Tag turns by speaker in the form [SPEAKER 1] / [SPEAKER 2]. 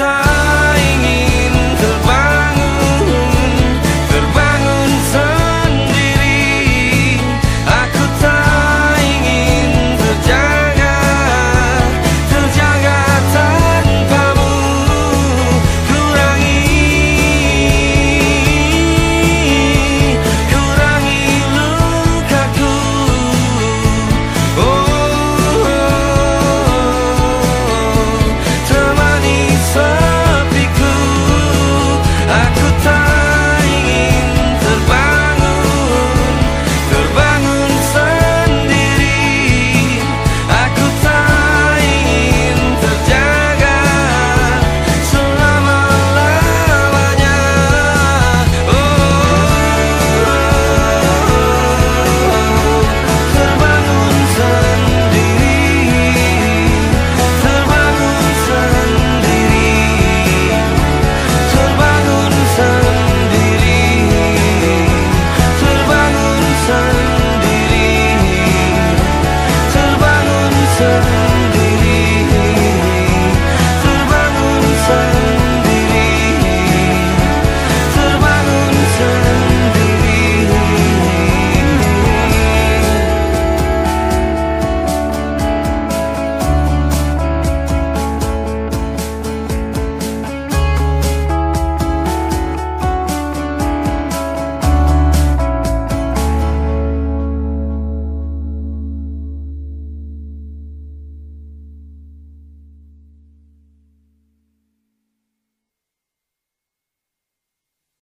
[SPEAKER 1] time.